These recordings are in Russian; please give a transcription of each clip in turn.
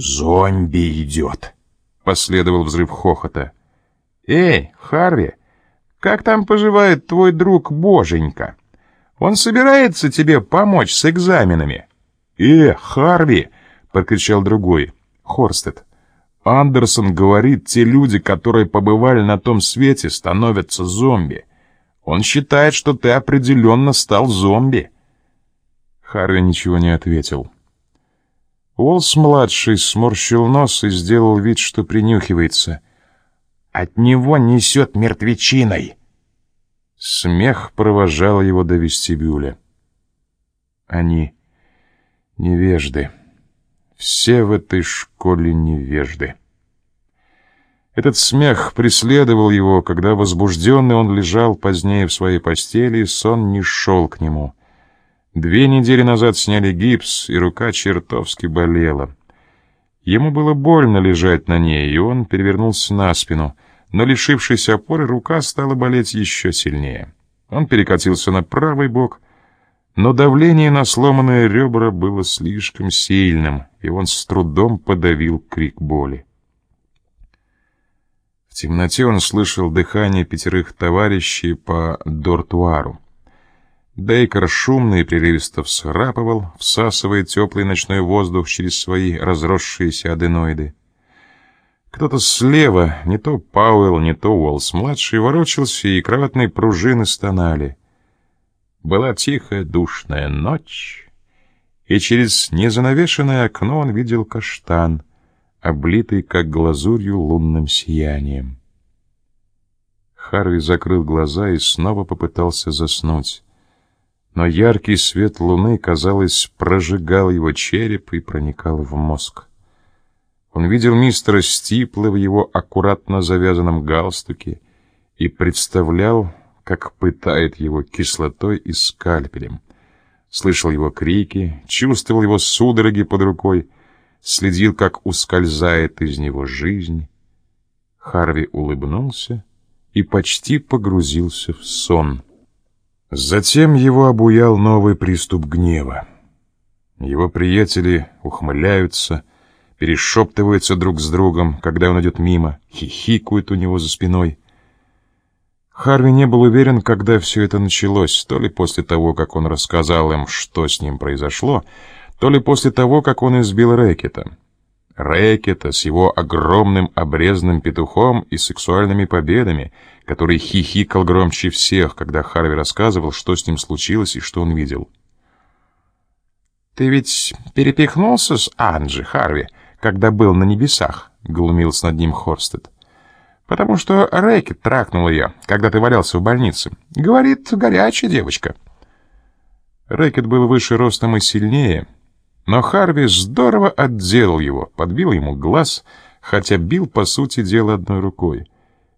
«Зомби идет!» — последовал взрыв хохота. «Эй, Харви, как там поживает твой друг Боженька? Он собирается тебе помочь с экзаменами?» «Э, Харви!» — прокричал другой, Хорстед. «Андерсон говорит, те люди, которые побывали на том свете, становятся зомби. Он считает, что ты определенно стал зомби». Харви ничего не ответил. Уолс-младший сморщил нос и сделал вид, что принюхивается. «От него несет мертвечиной!» Смех провожал его до вестибюля. Они невежды. Все в этой школе невежды. Этот смех преследовал его, когда возбужденный он лежал позднее в своей постели, и сон не шел к нему. Две недели назад сняли гипс, и рука чертовски болела. Ему было больно лежать на ней, и он перевернулся на спину, но, лишившись опоры, рука стала болеть еще сильнее. Он перекатился на правый бок, но давление на сломанные ребра было слишком сильным, и он с трудом подавил крик боли. В темноте он слышал дыхание пятерых товарищей по дортуару. Дейкер шумно и прерывисто всхрапывал, всасывая теплый ночной воздух через свои разросшиеся аденоиды. Кто-то слева, не то Пауэлл, не то Уоллс-младший, ворочался, и кроватные пружины стонали. Была тихая душная ночь, и через незанавешенное окно он видел каштан, облитый, как глазурью, лунным сиянием. Харви закрыл глаза и снова попытался заснуть но яркий свет луны, казалось, прожигал его череп и проникал в мозг. Он видел мистера Стипла в его аккуратно завязанном галстуке и представлял, как пытает его кислотой и скальпелем. Слышал его крики, чувствовал его судороги под рукой, следил, как ускользает из него жизнь. Харви улыбнулся и почти погрузился в сон — Затем его обуял новый приступ гнева. Его приятели ухмыляются, перешептываются друг с другом, когда он идет мимо, хихикают у него за спиной. Харви не был уверен, когда все это началось, то ли после того, как он рассказал им, что с ним произошло, то ли после того, как он избил рэкета. Рэкета с его огромным обрезанным петухом и сексуальными победами, который хихикал громче всех, когда Харви рассказывал, что с ним случилось и что он видел. «Ты ведь перепихнулся с Анджи, Харви, когда был на небесах?» — глумился над ним Хорстед. «Потому что Рэкет трахнул ее, когда ты валялся в больнице. Говорит, горячая девочка». Рэкет был выше ростом и сильнее — но Харви здорово отделал его, подбил ему глаз, хотя бил, по сути дела, одной рукой.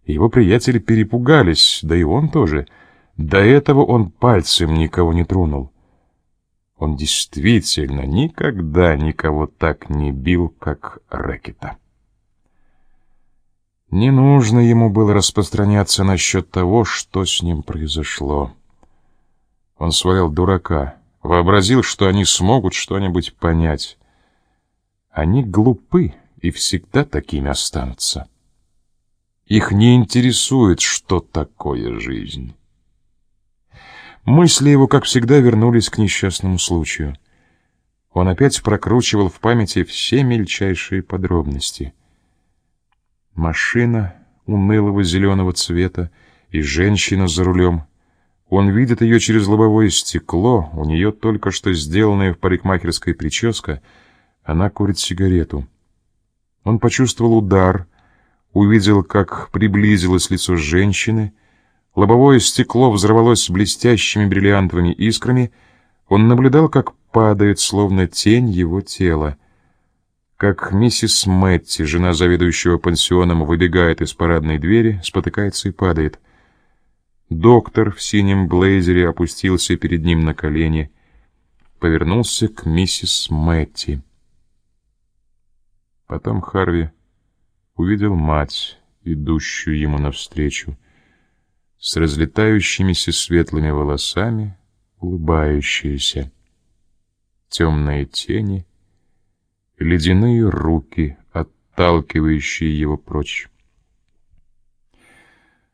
Его приятели перепугались, да и он тоже. До этого он пальцем никого не тронул. Он действительно никогда никого так не бил, как Рэкета. Не нужно ему было распространяться насчет того, что с ним произошло. Он свалил дурака — Вообразил, что они смогут что-нибудь понять. Они глупы и всегда такими останутся. Их не интересует, что такое жизнь. Мысли его, как всегда, вернулись к несчастному случаю. Он опять прокручивал в памяти все мельчайшие подробности. Машина унылого зеленого цвета и женщина за рулем — он видит ее через лобовое стекло, у нее только что сделанная в парикмахерской прическа, она курит сигарету. Он почувствовал удар, увидел, как приблизилось лицо женщины, лобовое стекло взорвалось блестящими бриллиантовыми искрами, он наблюдал, как падает, словно тень его тела, как миссис Мэтти, жена заведующего пансионом, выбегает из парадной двери, спотыкается и падает — Доктор в синем блейзере опустился перед ним на колени, повернулся к миссис Мэтти. Потом Харви увидел мать, идущую ему навстречу, с разлетающимися светлыми волосами, улыбающаяся. Темные тени ледяные руки, отталкивающие его прочь.